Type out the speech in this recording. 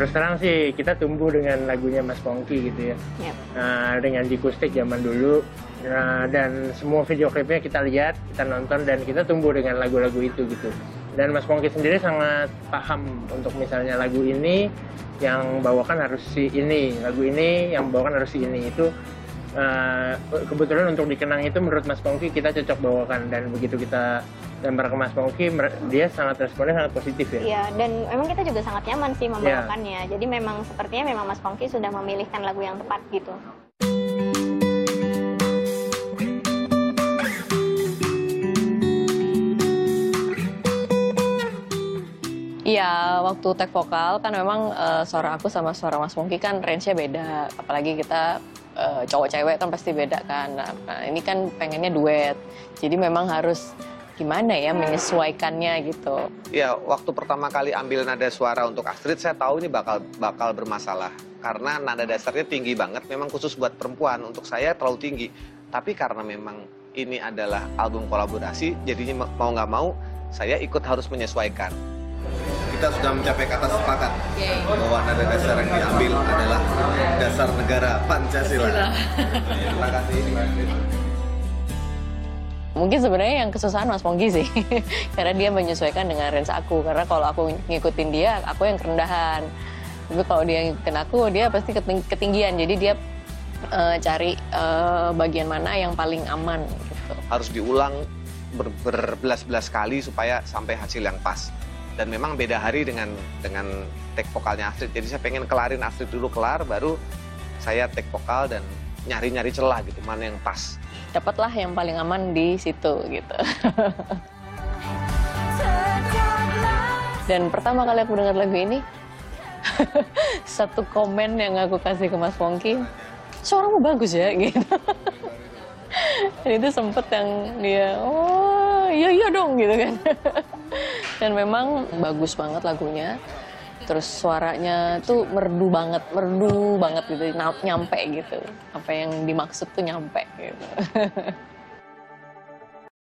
terus terang sih kita tumbuh dengan lagunya Mas Pongki gitu ya. Yep. Nah, dengan Jikustik zaman dulu nah, dan semua video klipnya kita lihat, kita nonton dan kita tumbuh dengan lagu-lagu itu gitu. Dan Mas Pongki sendiri sangat paham untuk misalnya lagu ini yang bawakan harus si ini, lagu ini yang bawakan harus si ini itu uh, kebetulan untuk dikenang itu menurut Mas Pongki kita cocok bawakan dan begitu kita gambar ke Mas Pongki dia sangat responnya sangat positif ya. Iya dan memang kita juga sangat nyaman sih membawakannya. Yeah. Jadi memang sepertinya memang Mas Pongki sudah memilihkan lagu yang tepat gitu. Iya, waktu tag vokal kan memang uh, suara aku sama suara Mas Pongki kan range-nya beda. Apalagi kita uh, cowok cewek kan pasti beda kan. Nah, nah, ini kan pengennya duet. Jadi memang harus gimana ya menyesuaikannya gitu. Ya, waktu pertama kali ambil nada suara untuk Astrid, saya tahu ini bakal bakal bermasalah karena nada dasarnya tinggi banget. Memang khusus buat perempuan. Untuk saya terlalu tinggi. Tapi karena memang ini adalah album kolaborasi, jadinya mau nggak mau saya ikut harus menyesuaikan kita sudah mencapai kata sepakat okay. bahwa nada dasar yang diambil adalah dasar negara Pancasila. Terima kasih. Mungkin sebenarnya yang kesusahan Mas Pongki sih, karena dia menyesuaikan dengan range aku. Karena kalau aku ngikutin dia, aku yang kerendahan. Tapi kalau dia ngikutin aku, dia pasti ketinggian. Jadi dia uh, cari uh, bagian mana yang paling aman. Gitu. Harus diulang ber berbelas-belas kali supaya sampai hasil yang pas dan memang beda hari dengan dengan take vokalnya Astrid. Jadi saya pengen kelarin Astrid dulu kelar, baru saya take vokal dan nyari-nyari celah gitu, mana yang pas. Dapatlah yang paling aman di situ gitu. dan pertama kali aku dengar lagu ini, satu komen yang aku kasih ke Mas Pongki, suaramu bagus ya gitu. dan itu sempet yang dia, oh iya iya dong gitu kan dan memang bagus banget lagunya. Terus suaranya tuh merdu banget merdu banget gitu nyampe gitu. Apa yang dimaksud tuh nyampe gitu